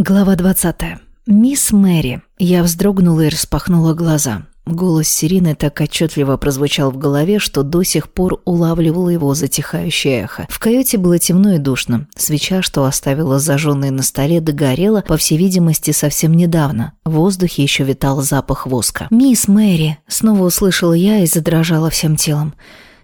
Глава 20. «Мисс Мэри». Я вздрогнула и распахнула глаза. Голос Сирины так отчетливо прозвучал в голове, что до сих пор улавливало его затихающее эхо. В каюте было темно и душно. Свеча, что оставила зажженной на столе, догорела, по всей видимости, совсем недавно. В воздухе еще витал запах воска. «Мисс Мэри!» – снова услышала я и задрожала всем телом.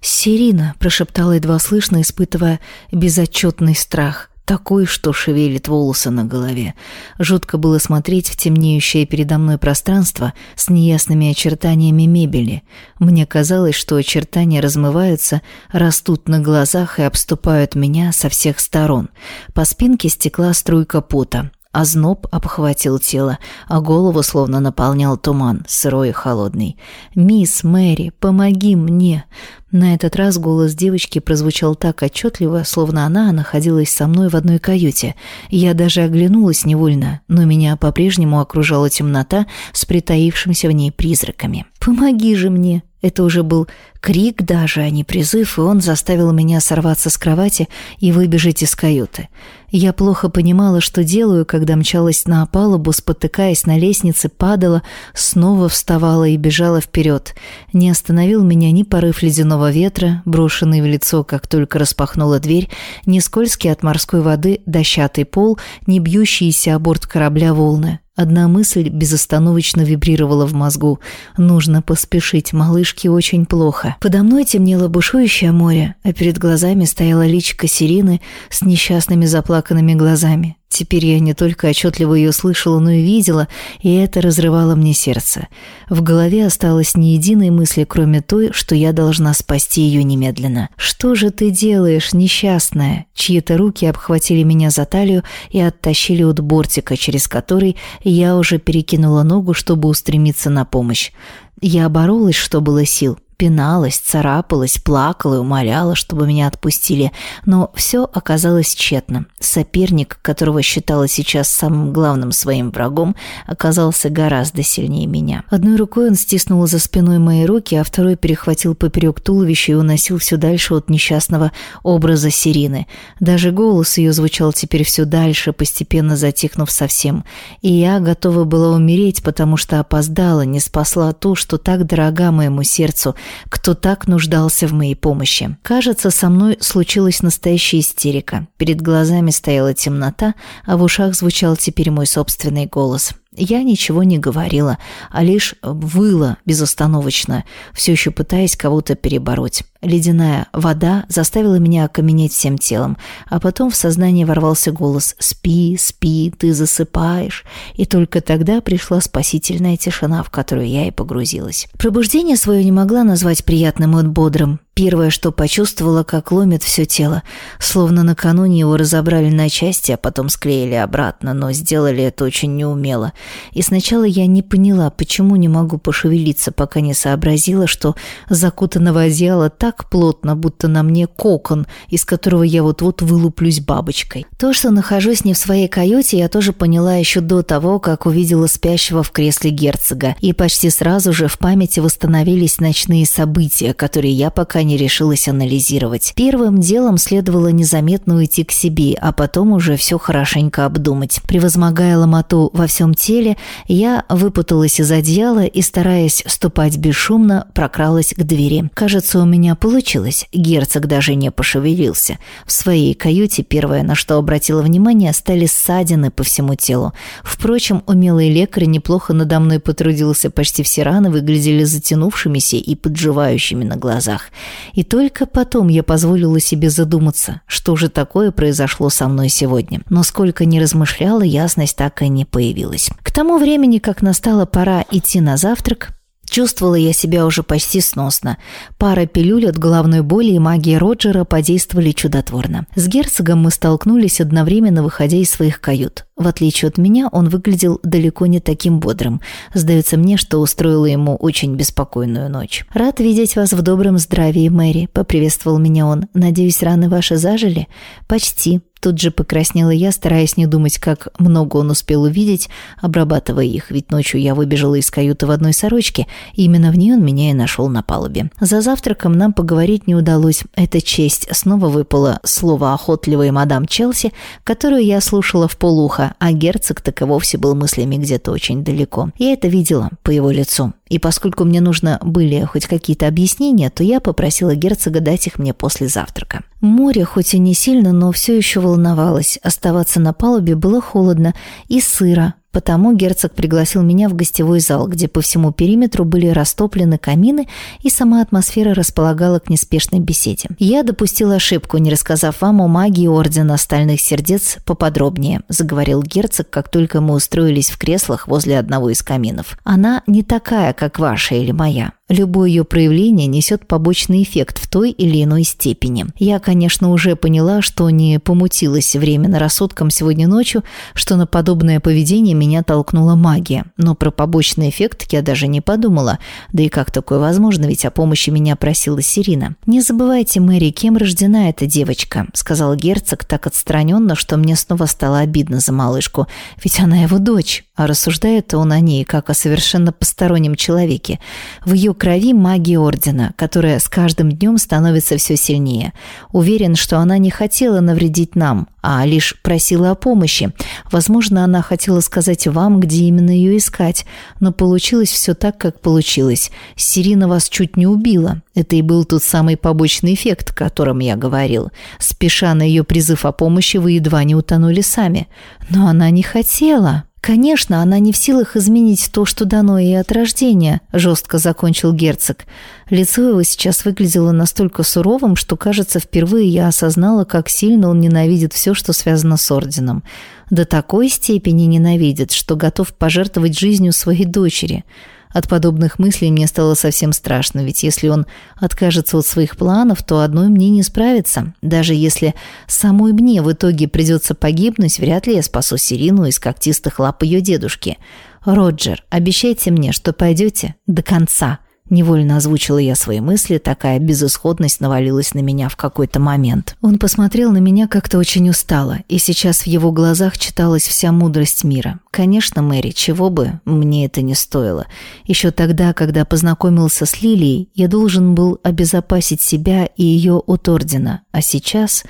«Сирина!» – прошептала едва слышно, испытывая безотчетный страх – такой, что шевелит волосы на голове. Жутко было смотреть в темнеющее передо мной пространство с неясными очертаниями мебели. Мне казалось, что очертания размываются, растут на глазах и обступают меня со всех сторон. По спинке стекла струйка пота. Озноб обхватил тело, а голову словно наполнял туман, сырой и холодный. «Мисс Мэри, помоги мне!» На этот раз голос девочки прозвучал так отчетливо, словно она находилась со мной в одной каюте. Я даже оглянулась невольно, но меня по-прежнему окружала темнота с притаившимся в ней призраками. «Помоги же мне!» Это уже был крик даже, а не призыв, и он заставил меня сорваться с кровати и выбежать из каюты. Я плохо понимала, что делаю, когда мчалась на палубу, спотыкаясь на лестнице, падала, снова вставала и бежала вперед. Не остановил меня ни порыв ледяного ветра, брошенный в лицо, как только распахнула дверь, ни скользкий от морской воды дощатый пол, ни бьющиеся о борт корабля волны. Одна мысль безостановочно вибрировала в мозгу. Нужно поспешить, малышке очень плохо. Подо мной темнело бушующее море, а перед глазами стояла личка Сирины с несчастными заплаканными глазами. Теперь я не только отчетливо ее слышала, но и видела, и это разрывало мне сердце. В голове осталось ни единой мысли, кроме той, что я должна спасти ее немедленно. «Что же ты делаешь, несчастная?» Чьи-то руки обхватили меня за талию и оттащили от бортика, через который я уже перекинула ногу, чтобы устремиться на помощь. Я боролась, что было сил, Пиналась, царапалась, плакала и умоляла, чтобы меня отпустили, но все оказалось тщетно. Соперник, которого считала сейчас самым главным своим врагом, оказался гораздо сильнее меня. Одной рукой он стиснул за спиной мои руки, а второй перехватил поперек туловища и уносил все дальше от несчастного образа Сирины. Даже голос ее звучал теперь все дальше, постепенно затихнув совсем. И я готова была умереть, потому что опоздала, не спасла то, что так дорога моему сердцу, кто так нуждался в моей помощи. Кажется, со мной случилась настоящая истерика. Перед глазами стояла темнота, а в ушах звучал теперь мой собственный голос. Я ничего не говорила, а лишь выла безостановочно, все еще пытаясь кого-то перебороть. Ледяная вода заставила меня окаменеть всем телом, а потом в сознание ворвался голос «Спи, спи, ты засыпаешь». И только тогда пришла спасительная тишина, в которую я и погрузилась. Пробуждение свое не могла назвать приятным и бодрым. Первое, что почувствовала, как ломит все тело, словно накануне его разобрали на части, а потом склеили обратно, но сделали это очень неумело. И сначала я не поняла, почему не могу пошевелиться, пока не сообразила, что закутанного одеяла так плотно, будто на мне кокон, из которого я вот-вот вылуплюсь бабочкой. То, что нахожусь не в своей каюте, я тоже поняла еще до того, как увидела спящего в кресле герцога, и почти сразу же в памяти восстановились ночные события, которые я пока не решилась анализировать. Первым делом следовало незаметно уйти к себе, а потом уже все хорошенько обдумать. Превозмогая ломоту во всем теле, я выпуталась из одеяла и, стараясь ступать бесшумно, прокралась к двери. Кажется, у меня получилось. Герцог даже не пошевелился. В своей каюте первое, на что обратила внимание, стали ссадины по всему телу. Впрочем, умелый лекарь неплохо надо мной потрудился, почти все раны выглядели затянувшимися и подживающими на глазах. И только потом я позволила себе задуматься, что же такое произошло со мной сегодня. Но сколько ни размышляла, ясность так и не появилась. К тому времени, как настала пора идти на завтрак, Чувствовала я себя уже почти сносно. Пара пилюль от головной боли и магия Роджера подействовали чудотворно. С герцогом мы столкнулись одновременно, выходя из своих кают. В отличие от меня, он выглядел далеко не таким бодрым. Сдается мне, что устроила ему очень беспокойную ночь. «Рад видеть вас в добром здравии, Мэри», — поприветствовал меня он. «Надеюсь, раны ваши зажили?» «Почти», Тут же покраснела я, стараясь не думать, как много он успел увидеть, обрабатывая их, ведь ночью я выбежала из каюты в одной сорочке, и именно в ней он меня и нашел на палубе. За завтраком нам поговорить не удалось. Эта честь снова выпала слово охотливой мадам Челси, которую я слушала в полуха ухо, а герцог так и вовсе был мыслями где-то очень далеко. Я это видела по его лицу. И поскольку мне нужно были хоть какие-то объяснения, то я попросила герцога дать их мне после завтрака. Море, хоть и не сильно, но все еще волновалось. Оставаться на палубе было холодно и сыро, Потому герцог пригласил меня в гостевой зал, где по всему периметру были растоплены камины, и сама атмосфера располагала к неспешной беседе. Я допустила ошибку, не рассказав вам о магии Ордена Стальных Сердец поподробнее, заговорил герцог, как только мы устроились в креслах возле одного из каминов. Она не такая, как ваша или моя. Любое ее проявление несет побочный эффект в той или иной степени. Я, конечно, уже поняла, что не помутилась временно рассудком сегодня ночью, что на подобное поведение меня толкнула магия. Но про побочный эффект я даже не подумала. Да и как такое возможно, ведь о помощи меня просила Сирина. «Не забывайте, Мэри, кем рождена эта девочка», — сказал герцог так отстраненно, что мне снова стало обидно за малышку. «Ведь она его дочь». А рассуждает он о ней, как о совершенно постороннем человеке. В ее крови магия Ордена, которая с каждым днем становится все сильнее. Уверен, что она не хотела навредить нам, а лишь просила о помощи. Возможно, она хотела сказать вам, где именно ее искать, но получилось все так, как получилось. Сирина вас чуть не убила. Это и был тот самый побочный эффект, о котором я говорил. Спеша на ее призыв о помощи, вы едва не утонули сами. Но она не хотела. «Конечно, она не в силах изменить то, что дано ей от рождения», – жестко закончил герцог. Лицо его сейчас выглядело настолько суровым, что, кажется, впервые я осознала, как сильно он ненавидит все, что связано с орденом. До такой степени ненавидит, что готов пожертвовать жизнью своей дочери – от подобных мыслей мне стало совсем страшно, ведь если он откажется от своих планов, то одной мне не справиться. Даже если самой мне в итоге придется погибнуть, вряд ли я спасу Сирину из когтистых лап ее дедушки. «Роджер, обещайте мне, что пойдете до конца», Невольно озвучила я свои мысли, такая безысходность навалилась на меня в какой-то момент. Он посмотрел на меня как-то очень устало, и сейчас в его глазах читалась вся мудрость мира. Конечно, Мэри, чего бы мне это не стоило. Еще тогда, когда познакомился с Лилией, я должен был обезопасить себя и ее от Ордена, а сейчас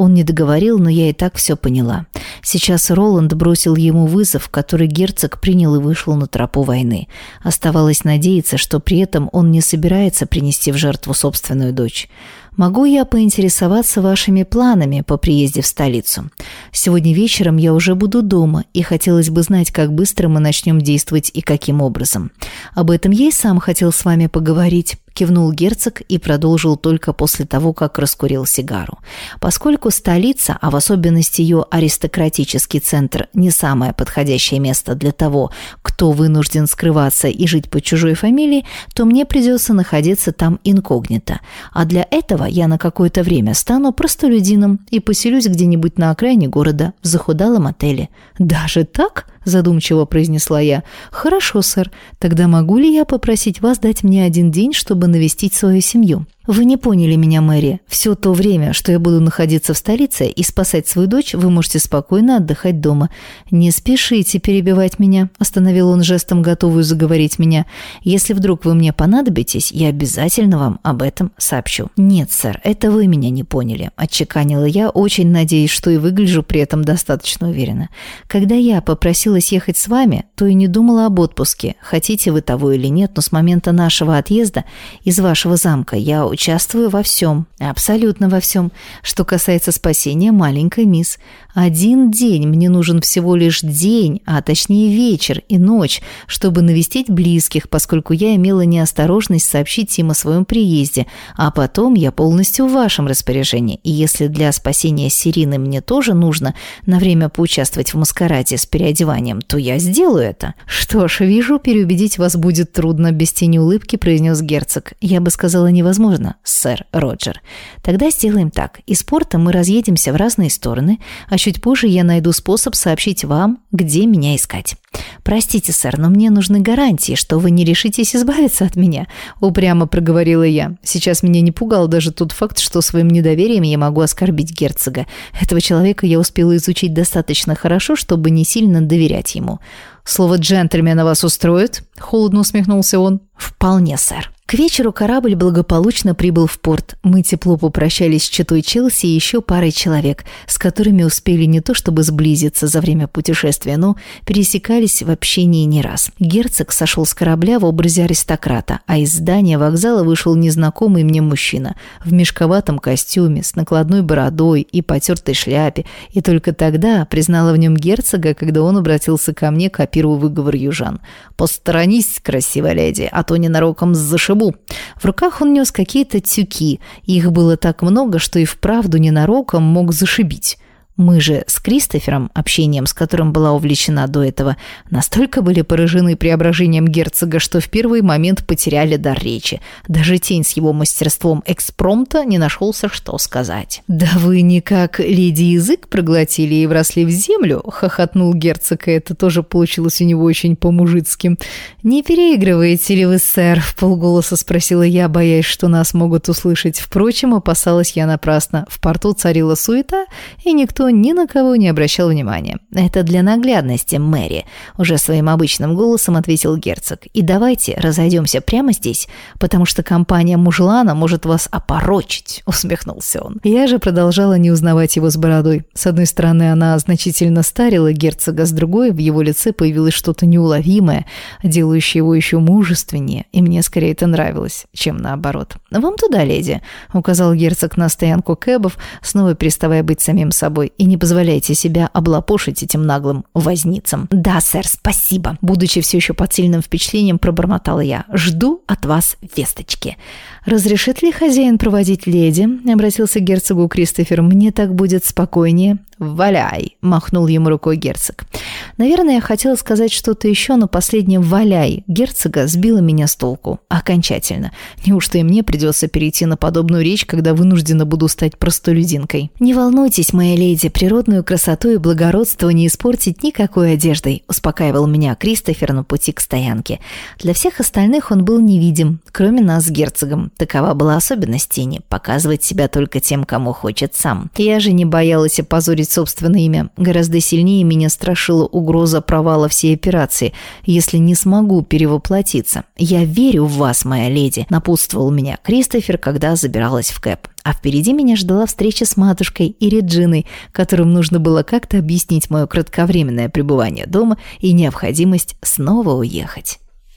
он не договорил, но я и так все поняла. Сейчас Роланд бросил ему вызов, который герцог принял и вышел на тропу войны. Оставалось надеяться, что при этом он не собирается принести в жертву собственную дочь. Могу я поинтересоваться вашими планами по приезде в столицу? Сегодня вечером я уже буду дома, и хотелось бы знать, как быстро мы начнем действовать и каким образом. Об этом я и сам хотел с вами поговорить кивнул герцог и продолжил только после того, как раскурил сигару. Поскольку столица, а в особенности ее аристократический центр, не самое подходящее место для того, кто вынужден скрываться и жить под чужой фамилией, то мне придется находиться там инкогнито. А для этого я на какое-то время стану простолюдином и поселюсь где-нибудь на окраине города в захудалом отеле. Даже так? Задумчиво произнесла я. «Хорошо, сэр. Тогда могу ли я попросить вас дать мне один день, чтобы навестить свою семью?» «Вы не поняли меня, Мэри. Все то время, что я буду находиться в столице и спасать свою дочь, вы можете спокойно отдыхать дома. Не спешите перебивать меня», – остановил он жестом, готовую заговорить меня. «Если вдруг вы мне понадобитесь, я обязательно вам об этом сообщу». «Нет, сэр, это вы меня не поняли», – отчеканила я, очень надеясь, что и выгляжу при этом достаточно уверенно. «Когда я попросилась ехать с вами, то и не думала об отпуске. Хотите вы того или нет, но с момента нашего отъезда из вашего замка я участвую во всем, абсолютно во всем, что касается спасения маленькой мисс. Один день, мне нужен всего лишь день, а точнее вечер и ночь, чтобы навестить близких, поскольку я имела неосторожность сообщить им о своем приезде, а потом я полностью в вашем распоряжении. И если для спасения Сирины мне тоже нужно на время поучаствовать в маскараде с переодеванием, то я сделаю это. Что ж, вижу, переубедить вас будет трудно, без тени улыбки произнес герцог. Я бы сказала невозможно, сэр Роджер. Тогда сделаем так. Из порта мы разъедемся в разные стороны, а чуть позже я найду способ сообщить вам, где меня искать. Простите, сэр, но мне нужны гарантии, что вы не решитесь избавиться от меня, упрямо проговорила я. Сейчас меня не пугал даже тот факт, что своим недоверием я могу оскорбить герцога. Этого человека я успела изучить достаточно хорошо, чтобы не сильно доверять ему. Слово «джентльмена» вас устроит?» – холодно усмехнулся он. «Вполне, сэр». К вечеру корабль благополучно прибыл в порт. Мы тепло попрощались с читой Челси и еще парой человек, с которыми успели не то чтобы сблизиться за время путешествия, но пересекались в общении не раз. Герцог сошел с корабля в образе аристократа, а из здания вокзала вышел незнакомый мне мужчина в мешковатом костюме, с накладной бородой и потертой шляпе, и только тогда признала в нем герцога, когда он обратился ко мне, копируя выговор южан. «Посторонись, красивая леди, а то ненароком зашибу столбу. В руках он нес какие-то тюки. Их было так много, что и вправду ненароком мог зашибить. Мы же с Кристофером, общением с которым была увлечена до этого, настолько были поражены преображением герцога, что в первый момент потеряли дар речи. Даже тень с его мастерством экспромта не нашелся, что сказать. «Да вы никак леди язык проглотили и вросли в землю?» — хохотнул герцог, и это тоже получилось у него очень по-мужицки. «Не переигрываете ли вы, сэр?» — в полголоса спросила я, боясь, что нас могут услышать. Впрочем, опасалась я напрасно. В порту царила суета, и никто ни на кого не обращал внимания. «Это для наглядности, Мэри», — уже своим обычным голосом ответил герцог. «И давайте разойдемся прямо здесь, потому что компания мужлана может вас опорочить», — усмехнулся он. Я же продолжала не узнавать его с бородой. С одной стороны, она значительно старила герцога, с другой в его лице появилось что-то неуловимое, делающее его еще мужественнее, и мне скорее это нравилось, чем наоборот. «Вам туда, леди», — указал герцог на стоянку кэбов, снова переставая быть самим собой и не позволяйте себя облапошить этим наглым возницам. «Да, сэр, спасибо!» Будучи все еще под сильным впечатлением, пробормотала я. «Жду от вас весточки». «Разрешит ли хозяин проводить леди?» — обратился к герцогу Кристофер. «Мне так будет спокойнее». «Валяй!» — махнул ему рукой герцог. Наверное, я хотела сказать что-то еще, но последнее «валяй» герцога сбило меня с толку. Окончательно. Неужто и мне придется перейти на подобную речь, когда вынуждена буду стать простолюдинкой? «Не волнуйтесь, моя леди, природную красоту и благородство не испортить никакой одеждой», успокаивал меня Кристофер на пути к стоянке. Для всех остальных он был невидим, кроме нас с герцогом. Такова была особенность тени – показывать себя только тем, кому хочет сам. Я же не боялась опозорить собственное имя. Гораздо сильнее меня страшила угроза провала всей операции, если не смогу перевоплотиться. «Я верю в вас, моя леди», – напутствовал меня Кристофер, когда забиралась в Кэп. А впереди меня ждала встреча с матушкой и Реджиной, которым нужно было как-то объяснить мое кратковременное пребывание дома и необходимость снова уехать.